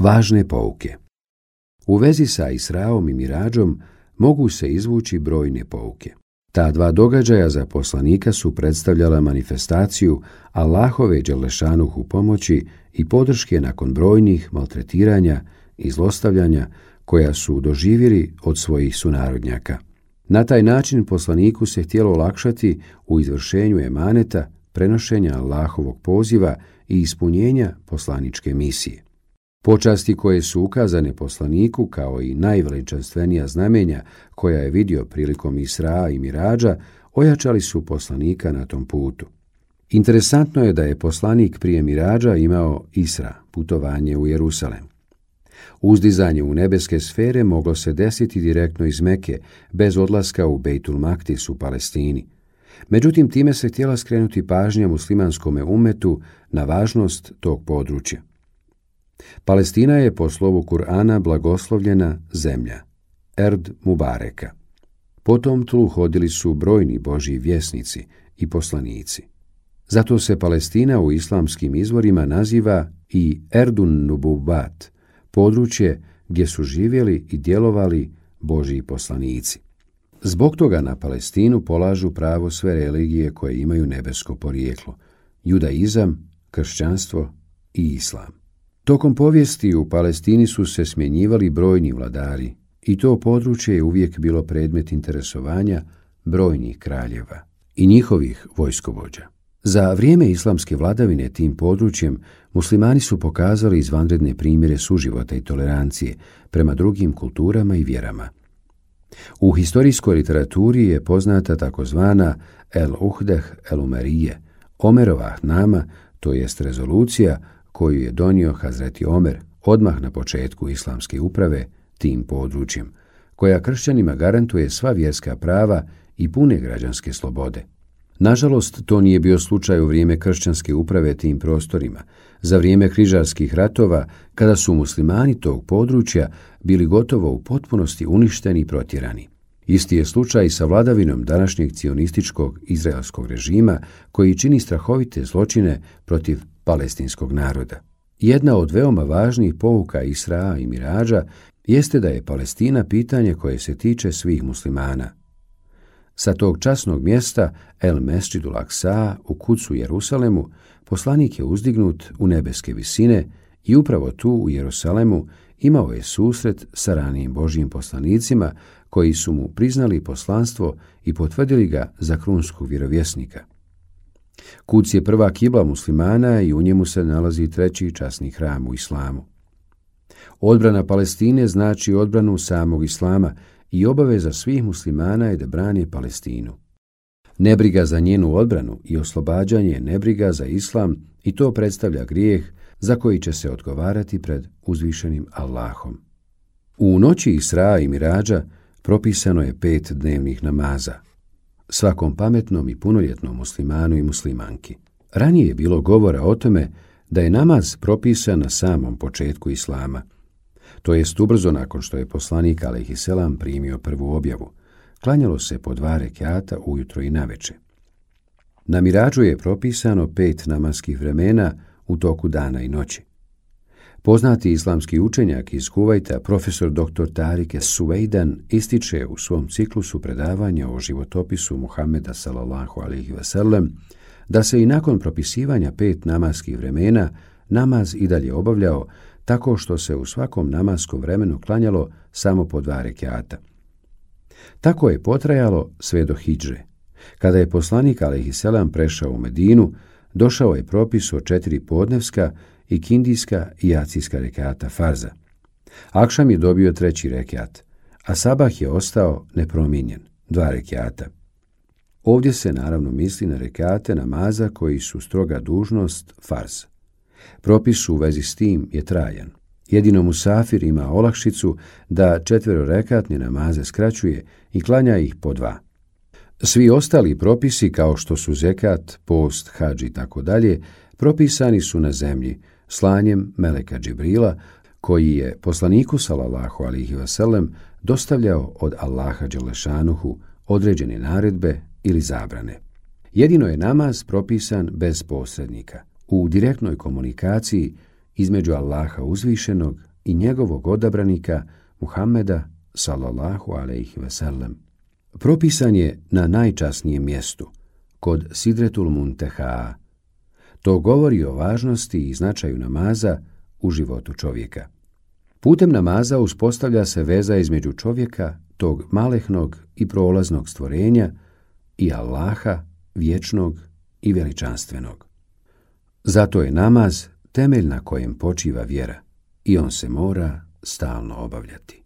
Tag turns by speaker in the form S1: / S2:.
S1: Važne pouke U vezi sa Israom i Mirađom mogu se izvući brojne pouke. Ta dva događaja za poslanika su predstavljala manifestaciju Allahove Đelešanuhu pomoći i podrške nakon brojnih maltretiranja i zlostavljanja koja su doživjeli od svojih sunarodnjaka. Na taj način poslaniku se htjelo olakšati u izvršenju emaneta, prenošenja Allahovog poziva i ispunjenja poslaničke misije. Počasti koje su ukazane poslaniku kao i najveličanstvenija znamenja koja je vidio prilikom Israa i Mirađa ojačali su poslanika na tom putu. Interesantno je da je poslanik prije Mirađa imao Isra, putovanje u Jerusalem. Uzdizanje u nebeske sfere moglo se desiti direktno iz Meke, bez odlaska u Bejtul Maktis u Palestini. Međutim, time se htjela skrenuti pažnja muslimanskome umetu na važnost tog područja. Palestina je po slovu Kur'ana blagoslovljena zemlja, Erd Mubareka. Potom tu hodili su brojni božji vjesnici i poslanici. Zato se Palestina u islamskim izvorima naziva i Erdun Nububat, područje gdje su živjeli i djelovali božji poslanici. Zbog toga na Palestinu polažu pravo sve religije koje imaju nebesko porijeklo, judaizam, kršćanstvo i islam. Tokom povijesti u Palestini su se smjenjivali brojni vladari i to područje je uvijek bilo predmet interesovanja brojnih kraljeva i njihovih vojskovođa. Za vrijeme islamske vladavine tim područjem muslimani su pokazali izvanredne primjere suživota i tolerancije prema drugim kulturama i vjerama. U historijskoj literaturi je poznata takozvana El Uhdeh El Umerije, Omerova nama, to jest rezolucija koju je donio Hazreti Omer odmah na početku islamske uprave tim područjem, koja kršćanima garantuje sva vjerska prava i pune građanske slobode. Nažalost, to nije bio slučaj u vrijeme kršćanske uprave tim prostorima, za vrijeme križarskih ratova, kada su muslimani tog područja bili gotovo u potpunosti uništeni i protjerani. Isti je slučaj sa vladavinom današnjeg cionističkog izraelskog režima koji čini strahovite zločine protiv palestinskog naroda. Jedna od veoma važnih pouka Israa i Mirađa jeste da je Palestina pitanje koje se tiče svih muslimana. Sa tog časnog mjesta El Mesčidu Aksa u kucu Jerusalemu poslanik je uzdignut u nebeske visine i upravo tu u Jerusalemu imao je susret sa ranijim Božijim poslanicima koji su mu priznali poslanstvo i potvrdili ga za krunskog vjerovjesnika. Kuc je prva kibla muslimana i u njemu se nalazi treći časni hram u islamu. Odbrana Palestine znači odbranu samog islama i obaveza svih muslimana je da brane Palestinu. Nebriga za njenu odbranu i oslobađanje nebriga za islam i to predstavlja grijeh za koji će se odgovarati pred uzvišenim Allahom. U noći Isra i Mirađa propisano je pet dnevnih namaza, svakom pametnom i punoljetnom muslimanu i muslimanki. Ranije je bilo govora o tome da je namaz propisan na samom početku islama, to jest ubrzo nakon što je poslanik Alehiselam primio prvu objavu. Klanjalo se po dva rekiata ujutro i naveče. Na mirađu je propisano pet namaskih vremena u toku dana i noći. Poznati islamski učenjak iz Kuvajta, profesor dr. Tarike Suvejdan, ističe u svom ciklusu predavanja o životopisu Muhammeda sallallahu alihi wasallam da se i nakon propisivanja pet namaskih vremena namaz i dalje obavljao tako što se u svakom namaskom vremenu klanjalo samo po dva rekiata. Tako je potrajalo sve do hijdže. Kada je poslanik alaihisselam prešao u Medinu, došao je propis o četiri podnevska i kindijska i jacijska rekata farza. Akšam je dobio treći rekat, a sabah je ostao nepromijenjen, dva rekata. Ovdje se naravno misli na rekate namaza koji su stroga dužnost farz. Propis u vezi s tim je trajan. Jedino Musafir ima olakšicu da četverorekatne namaze skraćuje i klanja ih po dva. Svi ostali propisi kao što su zekat, post, hađ i tako dalje, propisani su na zemlji, slanjem Meleka Džibrila, koji je poslaniku sallallahu alihi vasallam dostavljao od Allaha Đelešanuhu određene naredbe ili zabrane. Jedino je namaz propisan bez posrednika, u direktnoj komunikaciji između Allaha uzvišenog i njegovog odabranika Muhammeda sallallahu alaihi sellem. Propisan je na najčasnijem mjestu, kod Sidretul Muntehaa, To govori o važnosti i značaju namaza u životu čovjeka. Putem namaza uspostavlja se veza između čovjeka, tog malehnog i prolaznog stvorenja, i Allaha, vječnog i veličanstvenog. Zato je namaz temelj na kojem počiva vjera i on se mora stalno obavljati.